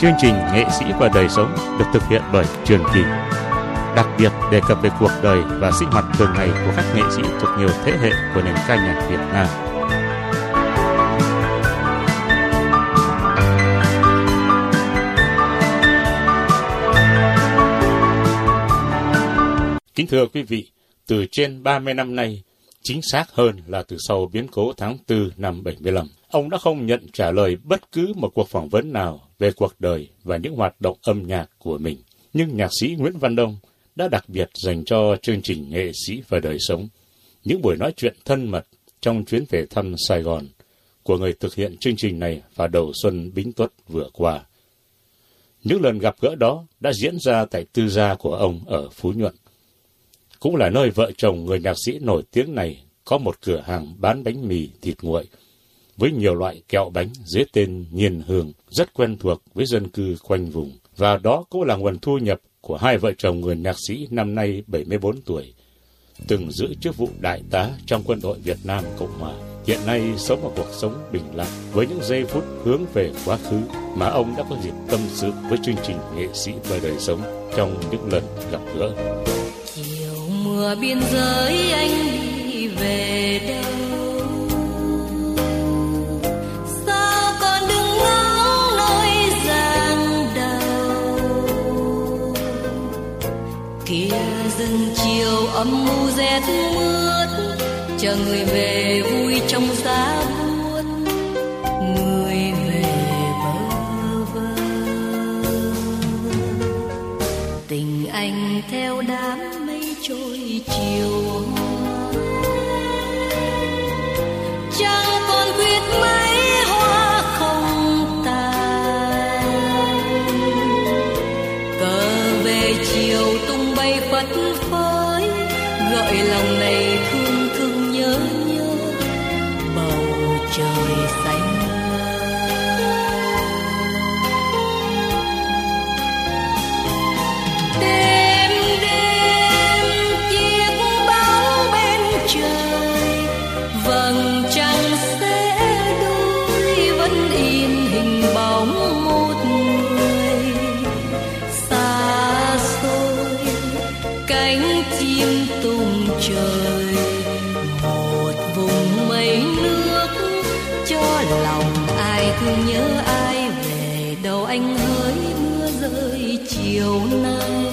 Chương trình Nghệ sĩ và đời sống được thực hiện bởi Trường Kỳ. Đặc biệt đề cập về cuộc đời và sinh hoạt thường ngày của các nghệ sĩ thuộc nhiều thế hệ của nền ca nhạc Việt Nam. Kính thưa quý vị, từ trên 30 năm nay, chính xác hơn là từ sau biến cố tháng 4 năm 75, ông đã không nhận trả lời bất cứ một cuộc phỏng vấn nào về cuộc đời và những hoạt động âm nhạc của mình. Nhưng nhạc sĩ Nguyễn Văn Đông đã đặc biệt dành cho chương trình nghệ sĩ và đời sống những buổi nói chuyện thân mật trong chuyến về thăm Sài Gòn của người thực hiện chương trình này vào đầu xuân Bính Tuất vừa qua. Những lần gặp gỡ đó đã diễn ra tại tư gia của ông ở Phú Nhuận. Cũng là nơi vợ chồng người nhạc sĩ nổi tiếng này có một cửa hàng bán bánh mì thịt nguội với nhiều loại kẹo bánh dưới tên Nhiên Hương rất quen thuộc với dân cư quanh vùng. Và đó cũng là nguồn thu nhập của hai vợ chồng người nhạc sĩ năm nay 74 tuổi, từng giữ chức vụ đại tá trong quân đội Việt Nam Cộng Hòa. Hiện nay sống một cuộc sống bình lặng với những giây phút hướng về quá khứ mà ông đã có dịp tâm sự với chương trình nghệ sĩ và đời sống trong những lần gặp gỡ. Chiều mưa biên giới anh đi về đâu Kia rừng chiều âm u rét mướt Chờ người về vui trong giá anh hỡi mưa rơi chiều nay.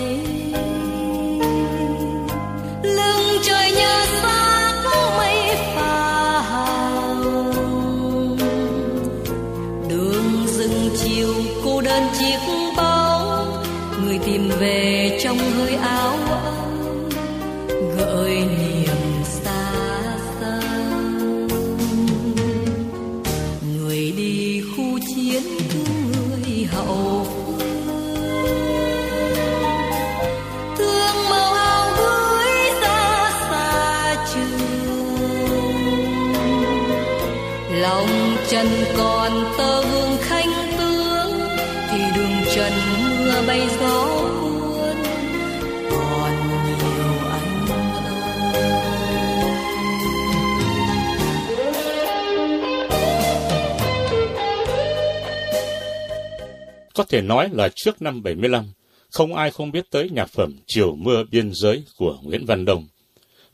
Có thể nói là trước năm 75, không ai không biết tới nhạc phẩm Chiều mưa biên giới của Nguyễn Văn Đông,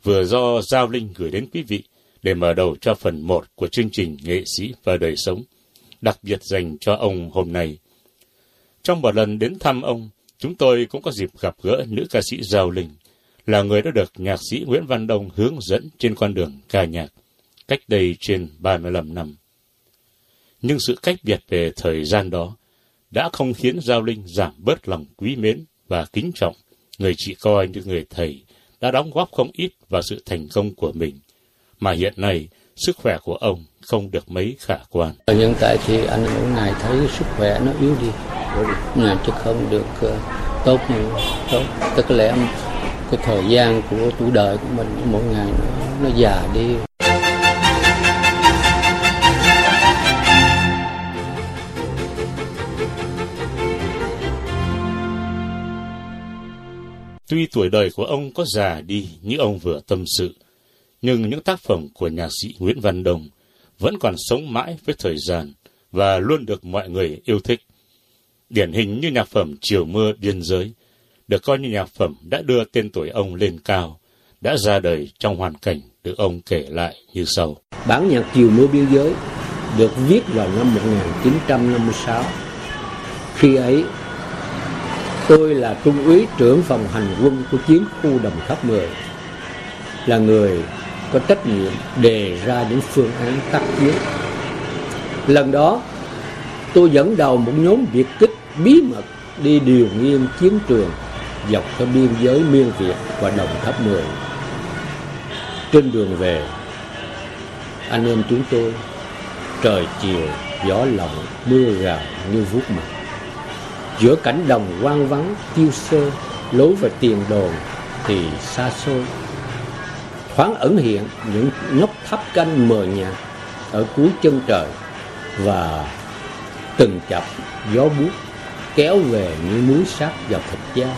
vừa do Giao Linh gửi đến quý vị để mở đầu cho phần 1 của chương trình Nghệ sĩ và đời sống, đặc biệt dành cho ông hôm nay. Trong một lần đến thăm ông, chúng tôi cũng có dịp gặp gỡ nữ ca sĩ Giao Linh, là người đã được nhạc sĩ Nguyễn Văn Đông hướng dẫn trên con đường ca nhạc, cách đây trên 35 năm. Nhưng sự cách biệt về thời gian đó đã không khiến Giao Linh giảm bớt lòng quý mến và kính trọng người chị coi như người thầy đã đóng góp không ít vào sự thành công của mình, mà hiện nay sức khỏe của ông không được mấy khả quan. Ở hiện tại thì anh mỗi ngày thấy sức khỏe nó yếu đi, nhà chứ không được ờ, tốt như tốt. Tức là cái thời gian của tuổi đời của mình mỗi ngày nó, nó già đi. Tuy tuổi đời của ông có già đi như ông vừa tâm sự, nhưng những tác phẩm của nhạc sĩ Nguyễn Văn Đồng vẫn còn sống mãi với thời gian và luôn được mọi người yêu thích. Điển hình như nhạc phẩm Chiều mưa biên giới, được coi như nhạc phẩm đã đưa tên tuổi ông lên cao, đã ra đời trong hoàn cảnh được ông kể lại như sau. Bản nhạc Chiều mưa biên giới được viết vào năm 1956. Khi ấy, tôi là trung úy trưởng phòng hành quân của chiến khu Đồng Tháp 10, là người có trách nhiệm đề ra những phương án tác chiến. Lần đó, tôi dẫn đầu một nhóm biệt kích bí mật đi điều nghiêm chiến trường dọc theo biên giới Miên Việt và Đồng Tháp 10. Trên đường về, anh em chúng tôi trời chiều gió lộng mưa rào như vuốt mặt giữa cảnh đồng quang vắng, tiêu sơ lối về tiền đồn thì xa xôi. Thoáng ẩn hiện những ngóc tháp canh mờ nhạt ở cuối chân trời và từng chập gió buốt kéo về như muối sát vào thịt da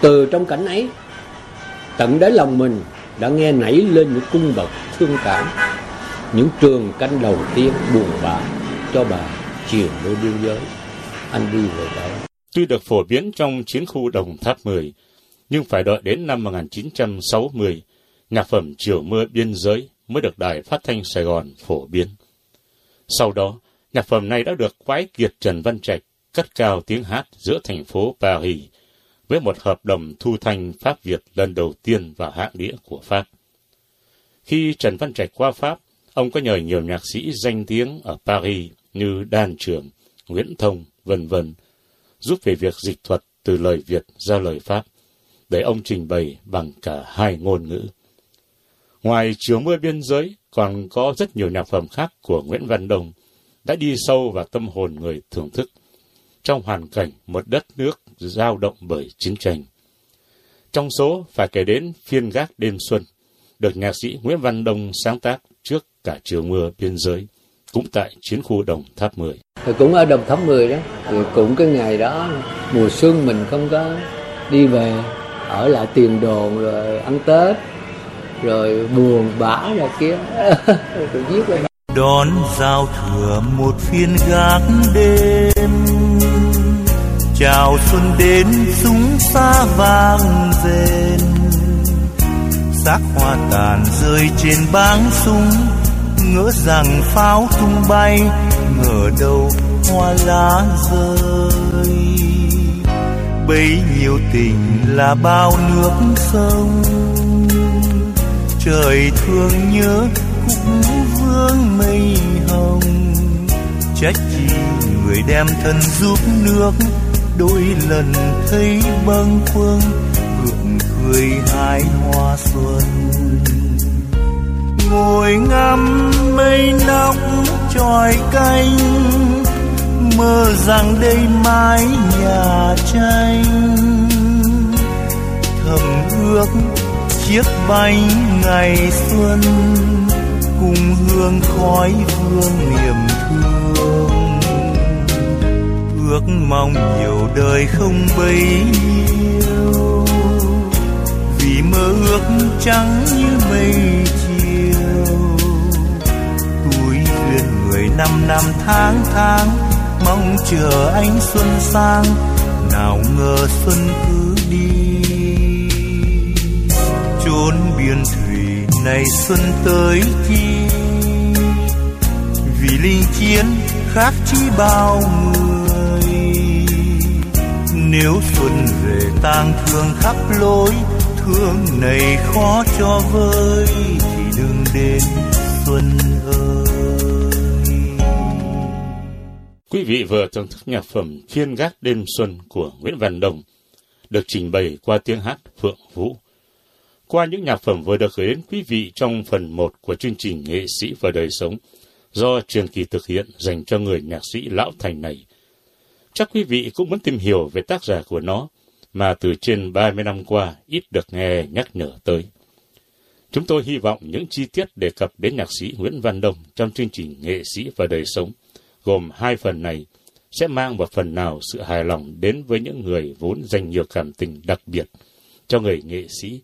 từ trong cảnh ấy, tận đáy lòng mình đã nghe nảy lên những cung bậc thương cảm, những trường canh đầu tiên buồn bã cho bà chiều nơi biên giới anh đi về đâu tuy được phổ biến trong chiến khu đồng tháp 10 nhưng phải đợi đến năm 1960 nhạc phẩm chiều mưa biên giới mới được đài phát thanh Sài Gòn phổ biến sau đó nhạc phẩm này đã được quái kiệt Trần Văn Trạch cất cao tiếng hát giữa thành phố Paris với một hợp đồng thu thanh Pháp Việt lần đầu tiên vào hạng đĩa của Pháp. Khi Trần Văn Trạch qua Pháp, ông có nhờ nhiều nhạc sĩ danh tiếng ở Paris như Đan Trường, Nguyễn Thông, vân vân giúp về việc dịch thuật từ lời Việt ra lời Pháp, để ông trình bày bằng cả hai ngôn ngữ. Ngoài chiều mưa biên giới, còn có rất nhiều nhạc phẩm khác của Nguyễn Văn Đồng đã đi sâu vào tâm hồn người thưởng thức trong hoàn cảnh một đất nước giao động bởi chiến tranh. Trong số phải kể đến phiên gác đêm xuân, được nhạc sĩ Nguyễn Văn Đông sáng tác trước cả chiều mưa biên giới, cũng tại chiến khu Đồng Tháp 10. Thì cũng ở Đồng Tháp 10 đó, thì cũng cái ngày đó mùa xuân mình không có đi về, ở lại tiền đồn rồi ăn Tết, rồi buồn bã ra kia, rồi viết lên. Đón giao thừa một phiên gác đêm. Chào xuân đến súng xa vang rền. Xác hoa tàn rơi trên báng súng ngỡ rằng pháo tung bay, ngờ đâu hoa lá rơi. Bấy nhiêu tình là bao nước sông. Trời thương nhớ cũng vương mây hồng. Trách chi người đem thân giúp nước, đôi lần thấy bâng khuâng gượng cười hai hoa xuân. Ngồi ngắm mây nóng tròi canh, mơ rằng đây mái nhà tranh. Thầm ước chiếc bánh ngày xuân cùng hương khói vương niềm thương. Ước mong nhiều đời không bấy nhiêu. Vì mơ ước trắng như mây năm năm tháng tháng, mong chờ anh xuân sang, nào ngờ xuân cứ đi. Chốn biên thủy này xuân tới chi vì linh chiến khác chi bao người. Nếu xuân về tang thương khắp lối, thương này khó cho vơi, thì đừng đến xuân ơi. Quý vị vừa thưởng thức nhạc phẩm Thiên Gác Đêm Xuân của Nguyễn Văn Đồng, được trình bày qua tiếng hát Phượng Vũ. Qua những nhạc phẩm vừa được gửi đến quý vị trong phần 1 của chương trình Nghệ sĩ và đời sống do Trường Kỳ thực hiện dành cho người nhạc sĩ lão thành này. Chắc quý vị cũng muốn tìm hiểu về tác giả của nó mà từ trên 30 năm qua ít được nghe nhắc nhở tới. Chúng tôi hy vọng những chi tiết đề cập đến nhạc sĩ Nguyễn Văn Đồng trong chương trình Nghệ sĩ và đời sống gồm hai phần này sẽ mang một phần nào sự hài lòng đến với những người vốn dành nhiều cảm tình đặc biệt cho người nghệ sĩ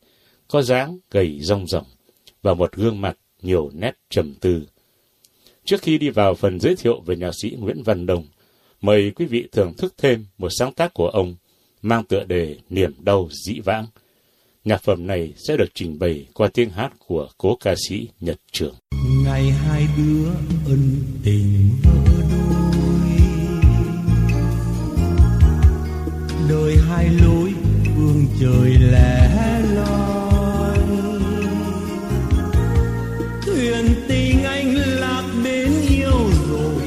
có dáng gầy rong ròng và một gương mặt nhiều nét trầm tư. Trước khi đi vào phần giới thiệu về nhạc sĩ Nguyễn Văn Đồng, Mời quý vị thưởng thức thêm một sáng tác của ông mang tựa đề Niềm đau dĩ vãng. Nhạc phẩm này sẽ được trình bày qua tiếng hát của cố ca sĩ Nhật Trường. Ngày hai đứa ân tình vỡ Đời hai lối, phương trời lẻ loi. Thuyền tình anh lạc đến yêu rồi,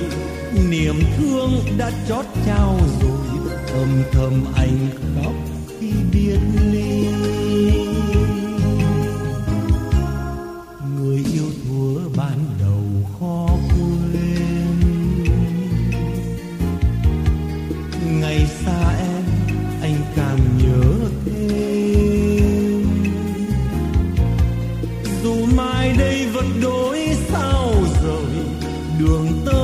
Niềm thương đã chót trao rồi Âm thầm anh đường tơ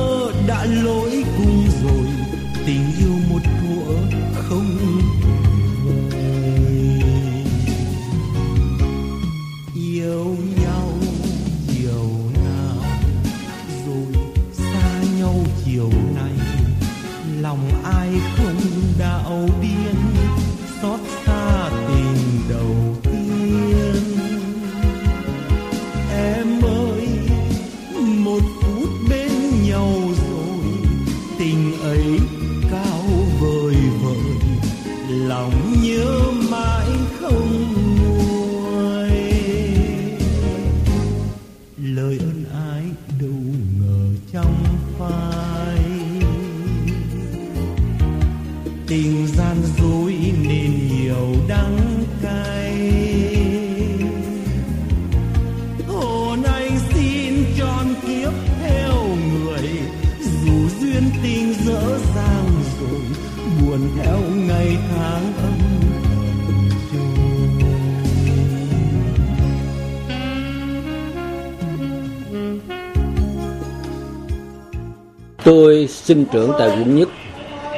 sinh trưởng tại quận nhất,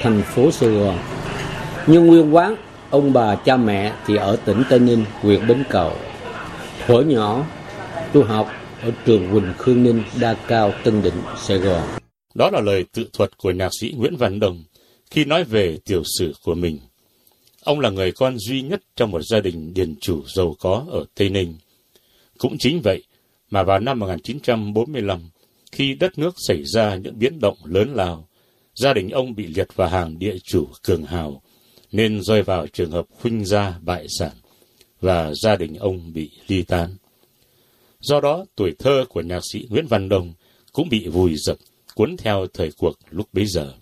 thành phố Sài Gòn. Nhưng nguyên quán, ông bà cha mẹ thì ở tỉnh Tây Ninh, huyện Bến Cầu. Thuở nhỏ, tôi học ở trường Quỳnh Khương Ninh, Đa Cao, Tân Định, Sài Gòn. Đó là lời tự thuật của nhạc sĩ Nguyễn Văn Đồng khi nói về tiểu sử của mình. Ông là người con duy nhất trong một gia đình điền chủ giàu có ở Tây Ninh. Cũng chính vậy mà vào năm 1945, khi đất nước xảy ra những biến động lớn lao, gia đình ông bị liệt vào hàng địa chủ cường hào, nên rơi vào trường hợp khuynh gia bại sản, và gia đình ông bị ly tán. Do đó, tuổi thơ của nhạc sĩ Nguyễn Văn Đông cũng bị vùi dập, cuốn theo thời cuộc lúc bấy giờ.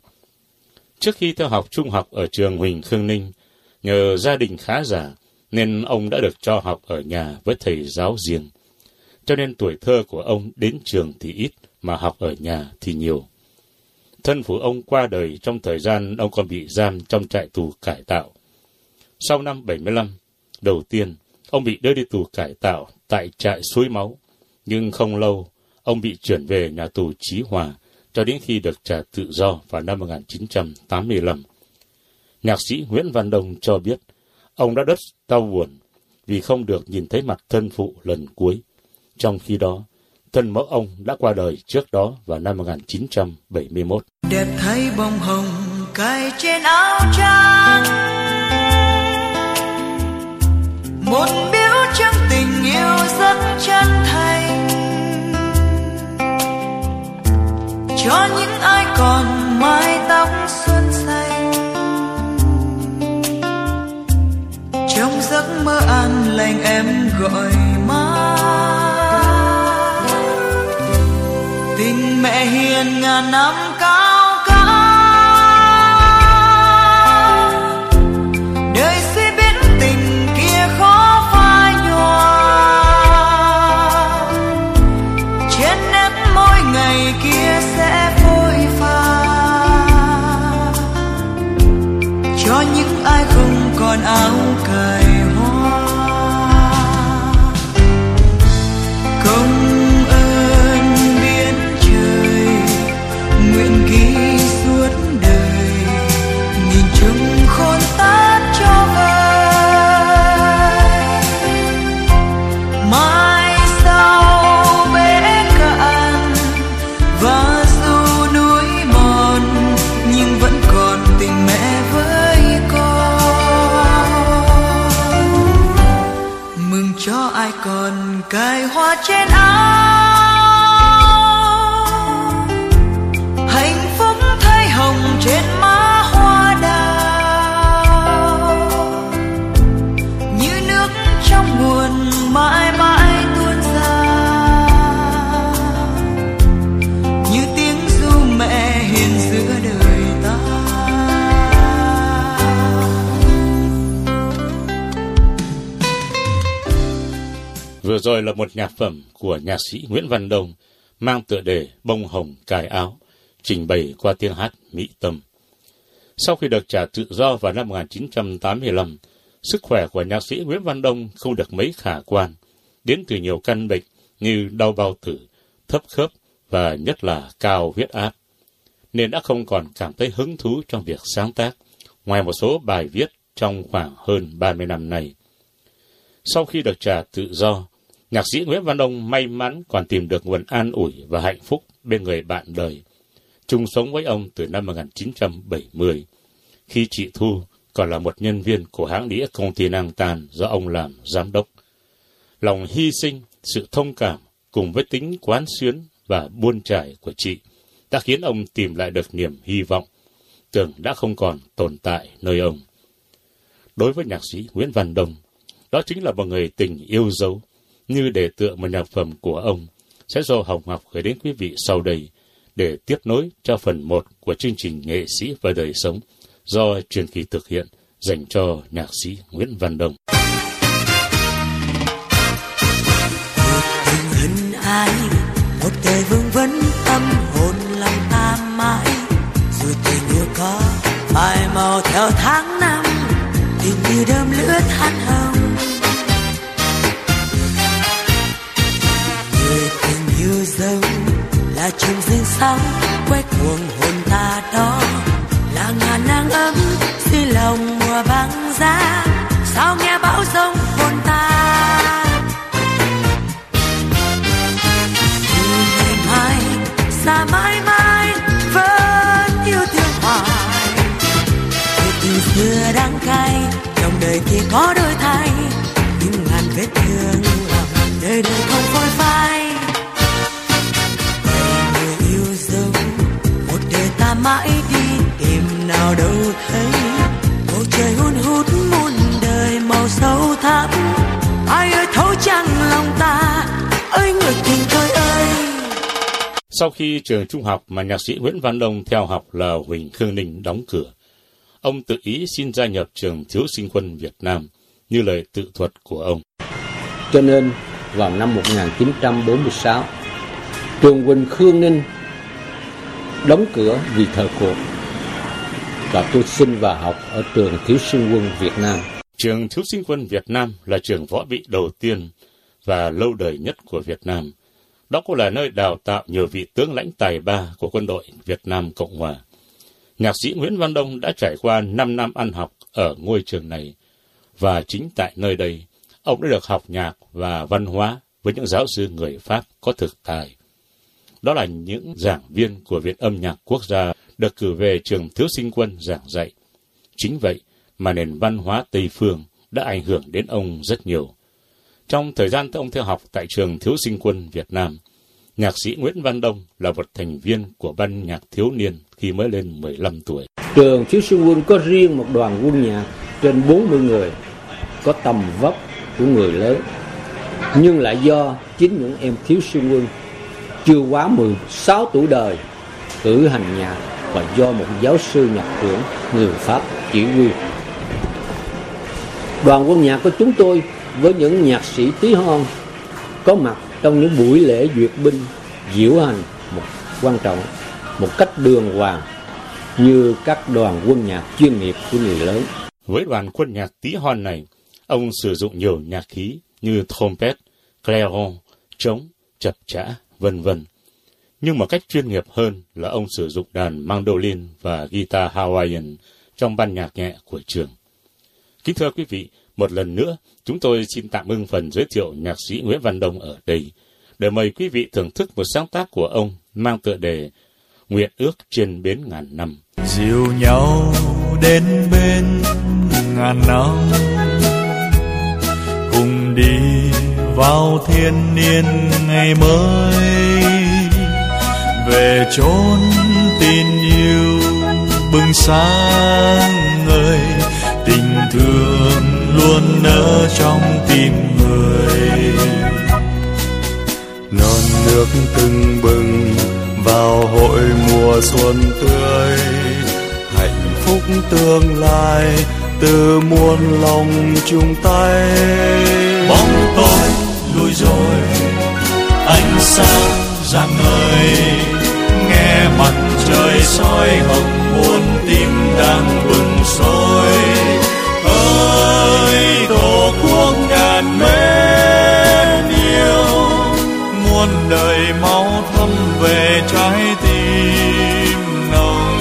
Trước khi theo học trung học ở trường Huỳnh Khương Ninh, nhờ gia đình khá giả, nên ông đã được cho học ở nhà với thầy giáo riêng. Cho nên tuổi thơ của ông đến trường thì ít, mà học ở nhà thì nhiều. Thân phụ ông qua đời trong thời gian ông còn bị giam trong trại tù cải tạo. Sau năm 75, đầu tiên, ông bị đưa đi tù cải tạo tại trại suối máu. Nhưng không lâu, ông bị chuyển về nhà tù Chí Hòa cho đến khi được trả tự do vào năm 1985. Nhạc sĩ Nguyễn Văn Đông cho biết, ông đã rất đau buồn vì không được nhìn thấy mặt thân phụ lần cuối. Trong khi đó, thân mẫu ông đã qua đời trước đó vào năm 1971. đẹp thấy bông hồng cài trên áo trắng một biểu trưng tình yêu rất chân thành. Cho những ai còn mái tóc xuân xanh. Trong giấc mơ an lành em gọi mẹ hiền ngàn năm cao Vừa rồi là một nhạc phẩm của nhạc sĩ Nguyễn Văn Đông mang tựa đề Bông Hồng Cài Áo, trình bày qua tiếng hát Mỹ Tâm. Sau khi được trả tự do vào năm 1985, sức khỏe của nhạc sĩ Nguyễn Văn Đông không được mấy khả quan, đến từ nhiều căn bệnh như đau bao tử, thấp khớp và nhất là cao huyết áp, nên đã không còn cảm thấy hứng thú trong việc sáng tác, ngoài một số bài viết trong khoảng hơn 30 năm nay. Sau khi được trả tự do, nhạc sĩ Nguyễn Văn Đông may mắn còn tìm được nguồn an ủi và hạnh phúc bên người bạn đời, chung sống với ông từ năm 1970, khi chị Thu còn là một nhân viên của hãng đĩa công ty Năng Tàn do ông làm giám đốc. Lòng hy sinh, sự thông cảm cùng với tính quán xuyến và buôn trải của chị đã khiến ông tìm lại được niềm hy vọng, tưởng đã không còn tồn tại nơi ông. Đối với nhạc sĩ Nguyễn Văn Đông, đó chính là một người tình yêu dấu, như để tựa một nhạc phẩm của ông, sẽ do Hồng Ngọc gửi đến quý vị sau đây, để tiếp nối cho phần 1 của chương trình Nghệ sĩ và đời sống do truyền kỳ thực hiện dành cho nhạc sĩ Nguyễn Văn Đồng. tình hình ai một đời vương vấn tâm hồn lòng ta mãi dù tình yêu có phai màu theo tháng năm tình như đơm lửa than hồng là chùm dương sáng quét cuồng hồn ta đó. Là ngàn nắng ấm dưới lòng mùa băng giá. Sao nghe bão giông Sau khi trường trung học mà nhạc sĩ Nguyễn Văn Đông theo học là Huỳnh Khương Ninh đóng cửa, ông tự ý xin gia nhập trường Thiếu sinh quân Việt Nam như lời tự thuật của ông. Cho nên vào năm 1946, trường Quỳnh Khương Ninh đóng cửa vì thời cuộc và tôi xin vào học ở trường Thiếu sinh quân Việt Nam. Trường Thiếu sinh quân Việt Nam là trường võ bị đầu tiên và lâu đời nhất của Việt Nam. Đó cũng là nơi đào tạo nhiều vị tướng lãnh tài ba của quân đội Việt Nam Cộng Hòa. Nhạc sĩ Nguyễn Văn Đông đã trải qua 5 năm ăn học ở ngôi trường này, và chính tại nơi đây, ông đã được học nhạc và văn hóa với những giáo sư người Pháp có thực tài. Đó là những giảng viên của Viện âm nhạc quốc gia được cử về trường thiếu sinh quân giảng dạy. Chính vậy mà nền văn hóa Tây Phương đã ảnh hưởng đến ông rất nhiều. Trong thời gian ông theo học tại trường thiếu sinh quân Việt Nam, nhạc sĩ Nguyễn Văn Đông là một thành viên của ban nhạc thiếu niên khi mới lên 15 tuổi. Trường Thiếu sinh quân có riêng một đoàn quân nhạc trên 40 người, có tầm vóc của người lớn, nhưng lại do chính những em thiếu sinh quân chưa quá 16 tuổi đời cử hành nhạc và do một giáo sư nhạc trưởng người Pháp chỉ huy. Đoàn quân nhạc của chúng tôi với những nhạc sĩ tí hon có mặt trong những buổi lễ duyệt binh diễu hành một quan trọng một cách đường hoàng như các đoàn quân nhạc chuyên nghiệp của người lớn. Với đoàn quân nhạc tí hon này, ông sử dụng nhiều nhạc khí như trompet, clairon, trống, chập chã, vân vân. Nhưng một cách chuyên nghiệp hơn là ông sử dụng đàn mandolin và guitar Hawaiian trong ban nhạc nhẹ của trường. Kính thưa quý vị, một lần nữa, chúng tôi xin tạm ưng phần giới thiệu nhạc sĩ Nguyễn Văn Đông ở đây, để mời quý vị thưởng thức một sáng tác của ông mang tựa đề Nguyện ước trên bến ngàn năm. dìu nhau đến bên ngàn năm cùng đi vào thiên niên ngày mới về chốn tin yêu bừng sáng ngời tình thương luôn nở trong tim người. Non nước tưng bừng vào hội mùa xuân tươi. Hạnh phúc tương lai từ muôn lòng chung tay. Bóng tối lùi rồi, ánh sáng rạng ngời. Nghe mặt trời soi hồng muôn tim đang đời máu thấm về trái tim nồng.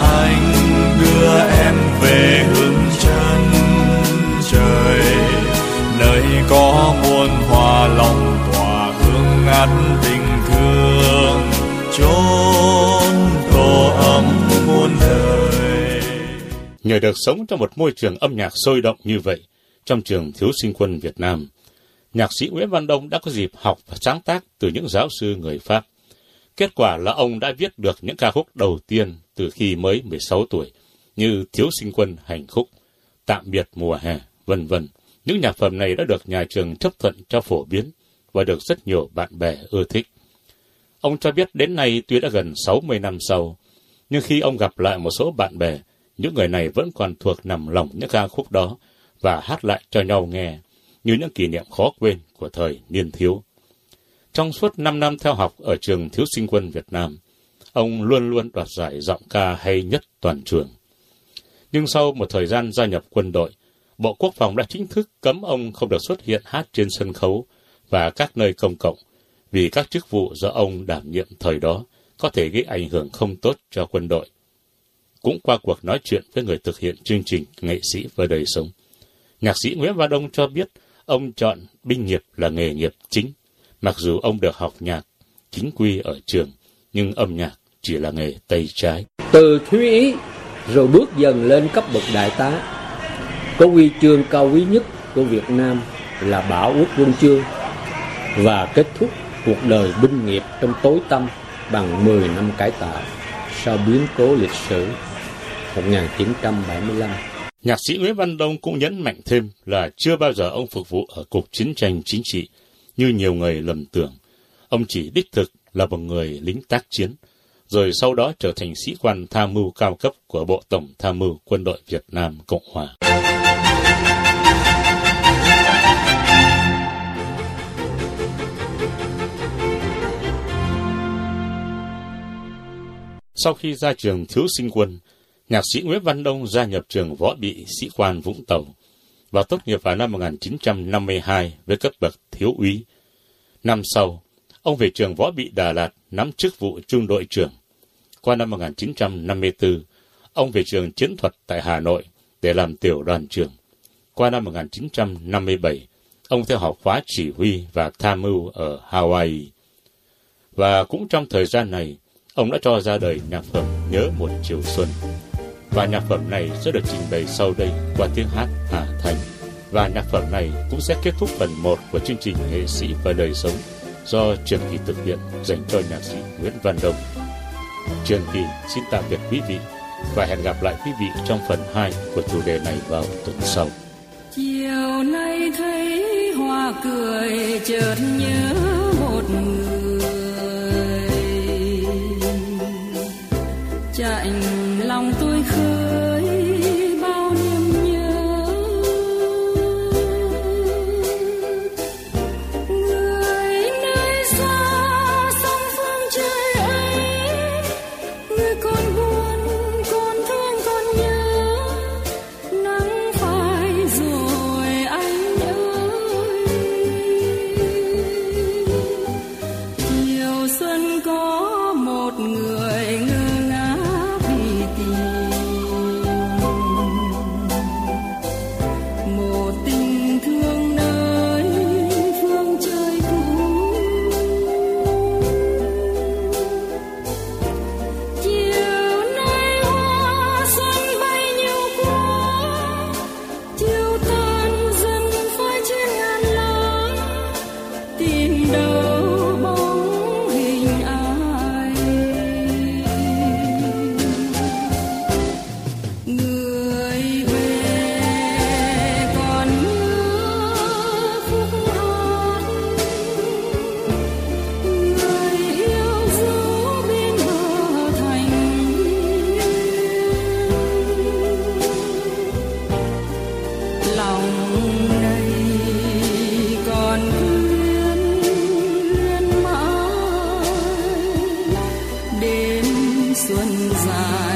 Anh đưa em về hướng chân trời. Nơi có muôn hoa lòng tỏa hương ngát tình thương. Chốn tổ ấm muôn đời. Nhờ được sống trong một môi trường âm nhạc sôi động như vậy, trong trường thiếu sinh quân Việt Nam, nhạc sĩ Nguyễn Văn Đông đã có dịp học và sáng tác từ những giáo sư người Pháp. Kết quả là ông đã viết được những ca khúc đầu tiên từ khi mới 16 tuổi, như Thiếu sinh quân hành khúc, Tạm biệt mùa hè, vân vân. Những nhạc phẩm này đã được nhà trường chấp thuận cho phổ biến và được rất nhiều bạn bè ưa thích. Ông cho biết đến nay tuy đã gần 60 năm sau, nhưng khi ông gặp lại một số bạn bè, những người này vẫn còn thuộc nằm lòng những ca khúc đó và hát lại cho nhau nghe, như những kỷ niệm khó quên của thời niên thiếu. Trong suốt 5 năm theo học ở trường Thiếu sinh quân Việt Nam, ông luôn luôn đoạt giải giọng ca hay nhất toàn trường. Nhưng sau một thời gian gia nhập quân đội, Bộ Quốc phòng đã chính thức cấm ông không được xuất hiện hát trên sân khấu và các nơi công cộng, vì các chức vụ do ông đảm nhiệm thời đó có thể gây ảnh hưởng không tốt cho quân đội. Cũng qua cuộc nói chuyện với người thực hiện chương trình Nghệ sĩ và đời sống, nhạc sĩ Nguyễn Văn Đông cho biết ông chọn binh nghiệp là nghề nghiệp chính, mặc dù ông được học nhạc chính quy ở trường, nhưng âm nhạc chỉ là nghề tay trái. từ thúy ý rồi bước dần lên cấp bậc đại tá có huy chương cao quý nhất của Việt Nam là Bảo Quốc Quân Chương và kết thúc cuộc đời binh nghiệp trong tối tăm bằng 10 năm cải tạo sau biến cố lịch sử 1975. Nhạc sĩ Nguyễn Văn Đông cũng nhấn mạnh thêm là chưa bao giờ ông phục vụ ở Cục Chiến tranh Chính trị, như nhiều người lầm tưởng. Ông chỉ đích thực là một người lính tác chiến, rồi sau đó trở thành sĩ quan tham mưu cao cấp của Bộ Tổng Tham mưu Quân đội Việt Nam Cộng Hòa. Sau khi ra trường thiếu sinh quân, nhạc sĩ Nguyễn Văn Đông gia nhập trường võ bị sĩ quan Vũng Tàu và tốt nghiệp vào năm 1952 với cấp bậc thiếu úy. Năm sau, ông về trường võ bị Đà Lạt nắm chức vụ trung đội trưởng. Qua năm 1954, ông về trường chiến thuật tại Hà Nội để làm tiểu đoàn trưởng. Qua năm 1957, ông theo học khóa chỉ huy và tham mưu ở Hawaii. Và cũng trong thời gian này, ông đã cho ra đời nhạc phẩm Nhớ một chiều xuân. Và nhạc phẩm này sẽ được trình bày sau đây qua tiếng hát Hà Thành. Và nhạc phẩm này cũng sẽ kết thúc phần 1 của chương trình Nghệ sĩ và đời sống do truyền Kỳ thực hiện dành cho nhạc sĩ Nguyễn Văn Đồng truyền Kỳ xin tạm biệt quý vị và hẹn gặp lại quý vị trong phần 2 của chủ đề này vào tuần sau. chiều nay thấy hoa cười chợt nhớ một người sonza